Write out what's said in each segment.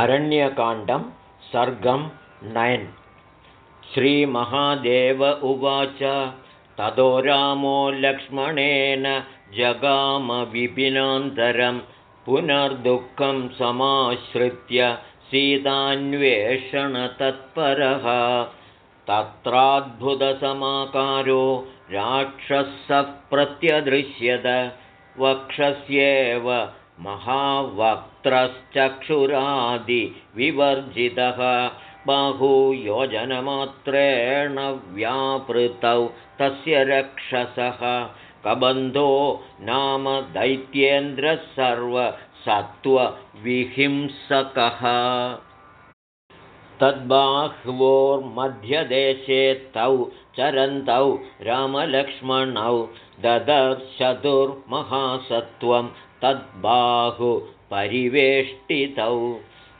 अरण्यकाण्डं सर्गं नयन्। श्रीमहादेव उवाच ततो रामो लक्ष्मणेन जगामविपिनान्तरं पुनर्दुःखं समाश्रित्य सीतान्वेषणतत्परः तत्राद्भुतसमाकारो राक्षसः प्रत्यदृश्यत वक्षस्येव महावक्त्रश्चक्षुरादिविवर्जितः बाहुयोजनमात्रेण व्यापृतौ तस्य रक्षसः। कबन्धो नाम दैत्येन्द्रः सर्वसत्त्वविहिंसकः तद्बाह्वोर्मध्यदेशे तौ चरन्तौ रामलक्ष्मणौ ददर्शतुर्महासत्त्वं तद्बाहुपरिवेष्टितौ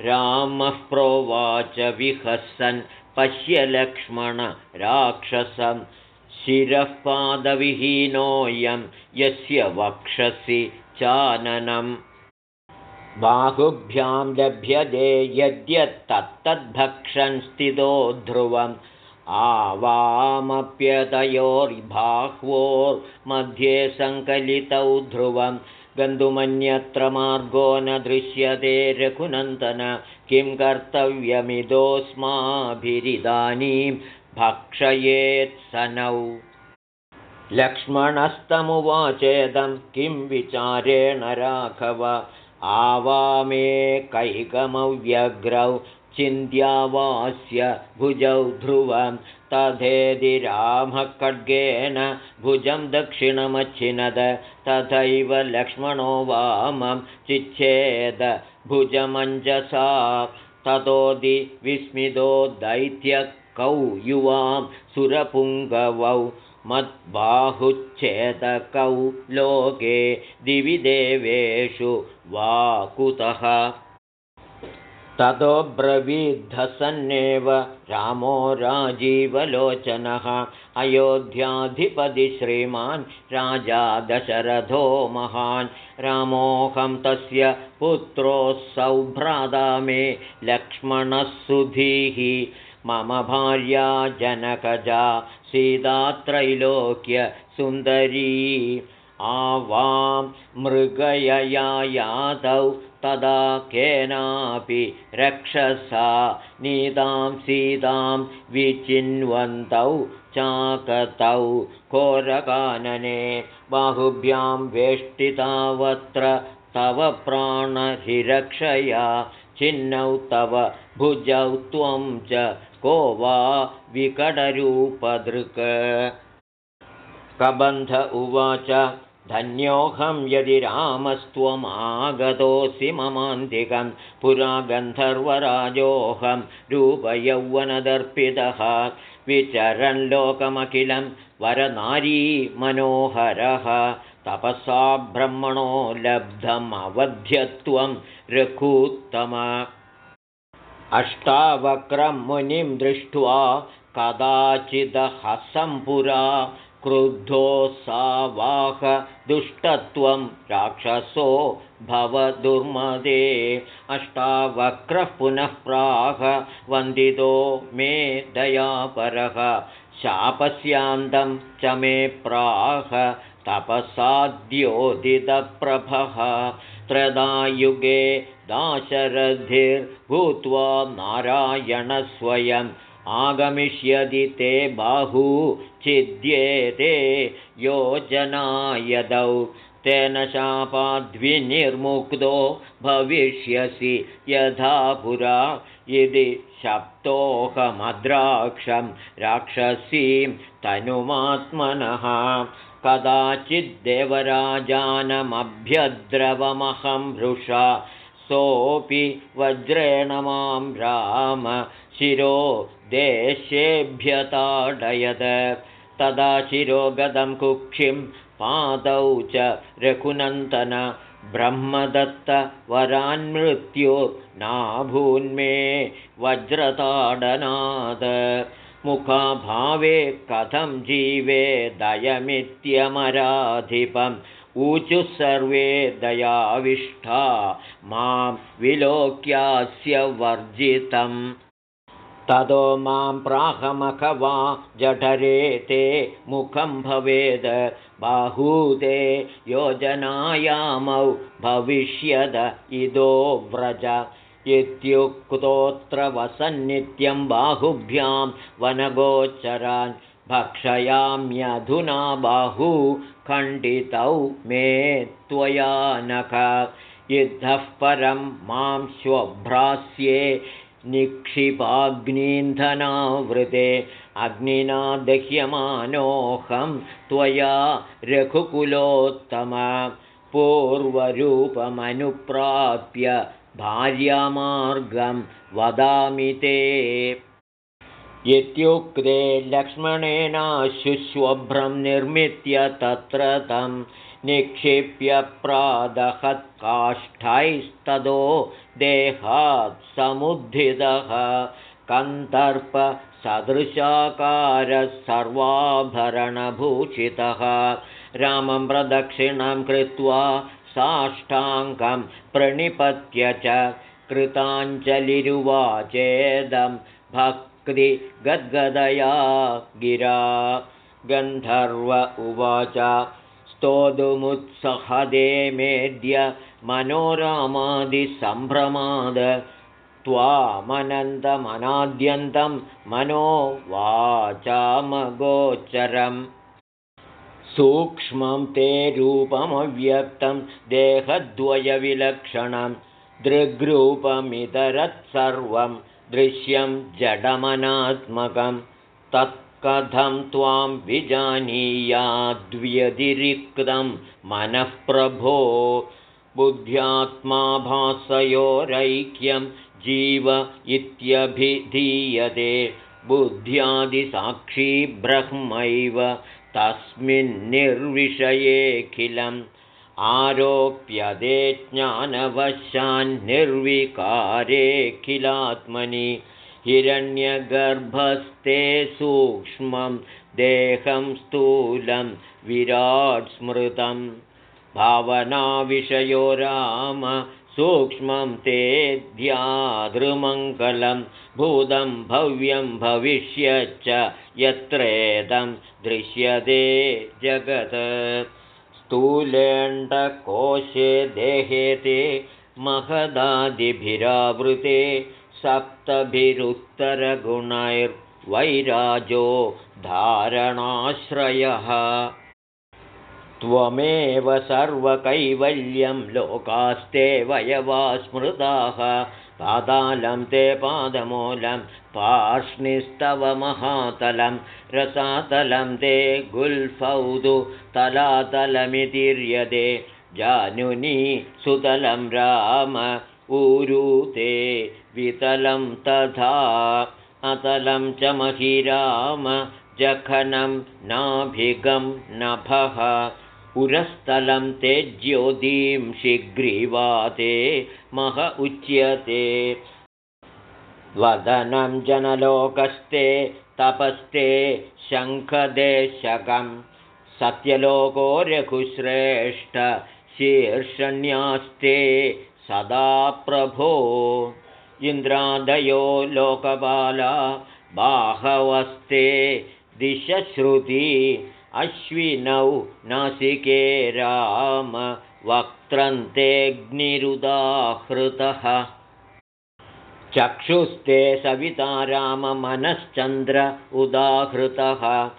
रामः प्रोवाच विहसन् पश्य लक्ष्मण राक्षसं। शिरःपादविहीनोऽयं यस्य वक्षसि चाननम् बाहुभ्यां लभ्यते यद्यत्तत्तद्भक्षन् स्थितो ध्रुवम्। आवामप्यतयोर्बाह्वोर्मध्ये सङ्कलितौ ध्रुवं गन्तुमन्यत्र मार्गो न दृश्यते रघुनन्दन। किं कर्तव्यमिदोऽस्माभिरिदानीं भक्षयेत्सनौ लक्ष्मणस्तमुवाचेदं किं विचारेण राघव आवामे कैकमव्यग्रौ चिन्त्यावास्य भुजौ ध्रुवं तथेदिरामः खड्गेन भुजं दक्षिणमच्छिनद तथैव लक्ष्मणो वामं चिच्छेद भुजमञ्जसा ततोदि विस्मितो दैत्यकौ युवां सुरपुङ्गवौ मद्बाहुच्छेदकौ लोके दिवि देवेषु वा कुतः ततोब्रवीद्धसन्नेव रामो राजीवलोचनः। अयोध्याधिपति श्रीमान् राजा दशरथो महान्। रामोऽहं तस्य पुत्रोऽसौ भ्राता मे लक्ष्मणः सुधीः। मम भार्या जनकजा सीतात्रैलोक्यसुन्दरी आवां मृगयया यादौ तदा केनापि रक्षसा। नीतां सीतां विचिन्वन्तौ चाकतौ कोरकानने बाहुभ्यां वेष्टितावत्र तव प्राणहिरक्षया छिन्नौ तव भुजौ त्वं च को वा विकटरूपदृक्। कबन्ध उवाच धन्योऽहं यदि रामस्त्वमागतोऽसि ममान्तिकं पुरा गन्धर्वराजोऽहं रूपयौवनदर्पितः। विचरन् लोकमखिलं वरनारी मनोहरः तपसा ब्रह्मणो लब्धमवध्यत्वं रघूत्तम। अष्टावक्रं मुनिं दृष्ट्वा कदाचिदहसं पुरा क्रुद्धो सा वाह दुष्टत्वं राक्षसो भव दुर्मदे। अष्टावक्रः पुनः प्राह वन्दितो मे दयापरः शापस्यान्तं च मे प्राह तपसाद्योदितप्रभः। त्रदायुगे दाशरथिर्भूत्वा नारायणस्वयम् आगमिष्यति ते बाहू छिद्येते योजनायदौ। तेन शापाद्विनिर्मुक्तो भविष्यसि यथा पुरा। यदि शप्तोऽहमद्राक्षं राक्षसीं तनुमात्मनः कदाचिद्देवराजानमभ्यद्रवमहं वृषा सोऽपि वज्रेण मां राम शिरो देशेभ्यताडयद। तदा शिरोगदं कुक्षिं पादौ च रघुनन्दन ब्रह्मदत्तवरान्मृत्युर्नाभून्मे वज्रताडनाद मुखाभावे कथं जीवे दयमित्यमराधिपं ऊचुः सर्वे दयाविष्ठा मां विलोक्यास्य वर्जितम्। ततो मां प्राहमखवा जठरे ते मुखं भवेद बाहूते योजनायामौ भविष्यद इदो व्रज इत्युक्तोऽत्र वसन्नित्यं बाहुभ्यां वनगोचरान् भक्षयाम्यधुना बाहू खण्डितौ मे त्वया नख। इद्धः परं मां श्वभ्रास्ये निक्षिपाग्नीन्धनावृते। अग्निना दह्यमानोऽहं त्वया रघुकुलोत्तम। पूर्वरूपमनुप्राप्य भार्यामार्गं वदामि ते। इत्युक्ते लक्ष्मणेनाशुष्वभ्रं निर्मित्य तत्र तं निक्षिप्य प्रादहत्काष्ठैस्ततो देहात् समुद्धितः। कन्दर्पसदृशाकारः सर्वाभरणभूषितः रामं प्रदक्षिणां कृत्वा साष्टाङ्गं प्रणिपत्य च कृताञ्जलिरुवाचेदं भक्तिगद्गदया गिरा। गन्धर्व उवाच स्तोतुमुत्सहदे मेद्य मनोरामादिसम्भ्रमाद त्वामनन्दमनाद्यन्तं मनो वाचामगोचरम् सूक्ष्मं ते रूपमव्यक्तं देहद्वयविलक्षणं दृग्रूपमितरत्सर्वं दृश्यं जडमनात्मकं तत्कथं त्वां विजानीयाद्व्यतिरिक्तं मनःप्रभो बुद्ध्यात्माभासयोरैक्यं जीव इत्यभिधीयते बुद्ध्यादिसाक्षी ब्रह्मैव तस्मिन्निर्विषयेऽखिलम् आरोप्यते ज्ञानवशान्निर्विकारेऽखिलात्मनि हिरण्यगर्भस्ते सूक्ष्मं देहं स्थूलं विराट् स्मृतं भावनाविषयो राम सूक्ष्मं ते ध्यादृमङ्गलं भूतं भव्यं भविष्यच्च यत्रेदं दृश्यते जगत्। स्थूलेण्डकोशे देहे ते महदादिभिरावृते सप्तभिरुत्तरगुणैर्वैराजो धारणाश्रयः त्वमेव सर्वकैवल्यं लोकास्ते वयवा स्मृताः पादालं ते पादमूलं पार्ष्णिस्तव महातलं रसातलं ते गुल्फौदु तलातलमितिर्यदे। जानुनी सुतलं राम ऊरुते वितलं तथा अतलं च महिराम जखनं नाभिगं नभः पुरस्थलं ते ज्योतिं शीघ्रीवाते मह उच्यते। वदनं जनलोकस्ते तपस्ते शङ्खदेशकं। सत्यलोको रघुश्रेष्ठ शीर्षण्यास्ते सदा प्रभो। इन्द्रादयो लोकपाला बाहवस्ते दिशश्रुति अश्विनौ नासिके राम वक्त्रन्तेऽग्निरुदाहृतः चक्षुस्ते सविता राममनश्चन्द्र उदाहृतः।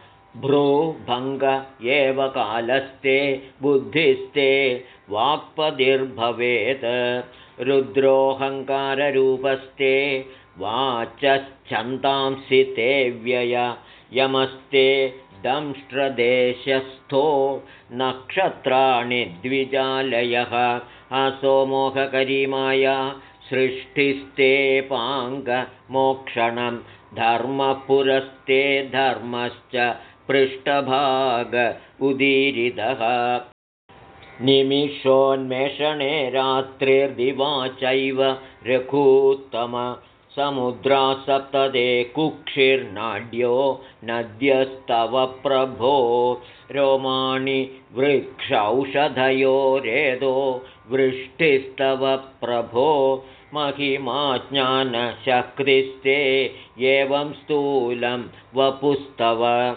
भ्रूभङ्ग एव कालस्ते बुद्धिस्ते वाक्पदिर्भवेत्। रुद्रोऽहङ्काररूपस्ते वाचश्चन्तांसि ते व्यय। यमस्ते दंष्ट्रदेशस्थो नक्षत्राणि द्विजालयः। असोमोहकरीमाया सृष्टिस्ते पाङ्गमोक्षणं। धर्मपुरस्ते धर्मश्च पृष्ठभाग उदीरितः। निमिषोन्मेषणे रात्रिर्दिवा चैव रघूत्तम समुद्रा सप्तदे कुक्षिर्नाड्यो नद्यस्तव प्रभो। रोमाणि वृक्षौषधयो रेदो वृष्टिस्तव प्रभो। महिमा ज्ञानशक्तिस्ते एवं स्थूलं वपुस्तव।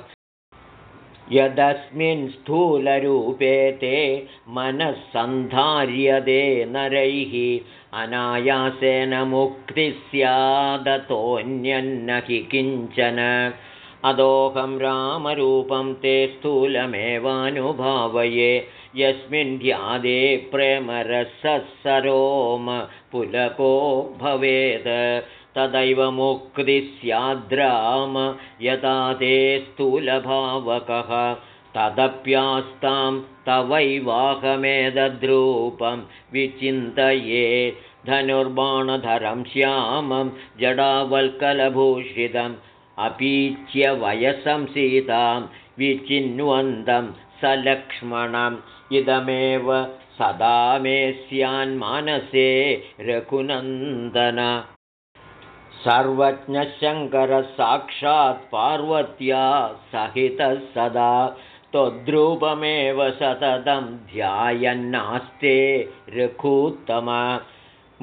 यदस्मिन् स्थूलरूपे ते मनःसन्धार्यते नरैः अनायासेन मुक्तिः स्यादतोऽन्यन्न हि किञ्चन। अदोहं रामरूपं ते स्थूलमेवानुभावये। यस्मिन् ध्यादे प्रेमरसः सरोम पुलको भवेत् तदैव मुक्तिः स्याद्राम यदा ते स्थूलभावकः तदप्यास्तां तवैवाहमेदद्रूपं विचिन्तये धनुर्बाणधरं श्यामं जडावल्कलभूषितम् अपीच्य वयसं सीतां विचिन्वन्तं सलक्ष्मणम् इदमेव सदा मे स्यान्मानसे रघुनन्दन। सर्वज्ञशङ्करसाक्षात् पार्वत्या सहितः सदा त्वद्रूपमेव सततं ध्यायन्नास्ते रघूत्तम।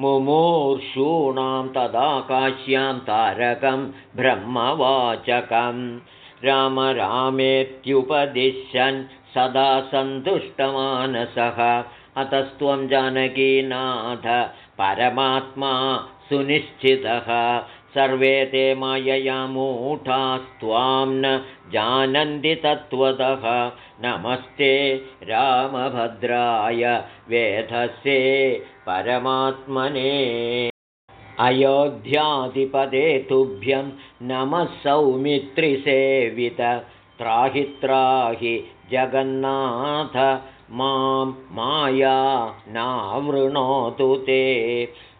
मुमूर्षूणां तदाकाश्यां तारकं ब्रह्मवाचकं। राम रामेत्युपदिशन् सदा सन्तुष्टमानसः। अतस्त्वं जानकीनाथ परमात्मा सुनिश्चितः सर्वे ते मायया मूढास्त्वां न जानन्ति तत्त्वतः। नमस्ते रामभद्राय वेधसे परमात्मने। अयोध्याधिपदे तुभ्यं नमः सौमित्रिसेवित त्राहि त्राहि जगन्नाथ मां माया नावृणोतु ते।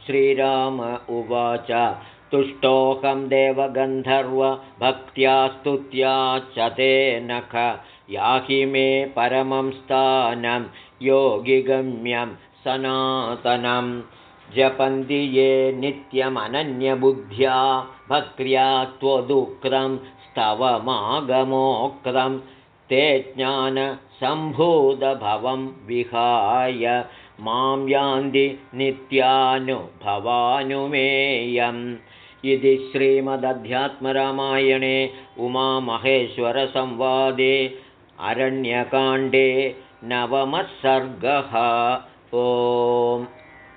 श्रीराम उवाच तुष्टोऽहं देवगन्धर्वभक्त्या स्तुत्या च ते नख। याहि मे परमं स्थानं योगिगम्यं सनातनं। जपन्ति ये नित्यमनन्यबुद्ध्या भक्त्या त्वदुक्तं स्तवमागमोक्तं। ते ज्ञानसम्भूतभवं विहाय मां यान्ति नित्यानुभवानुमेयम् इति श्रीमदध्यात्मरामायणे उमामहेश्वरसंवादे अरण्यकाण्डे नवमः सर्गः ओम्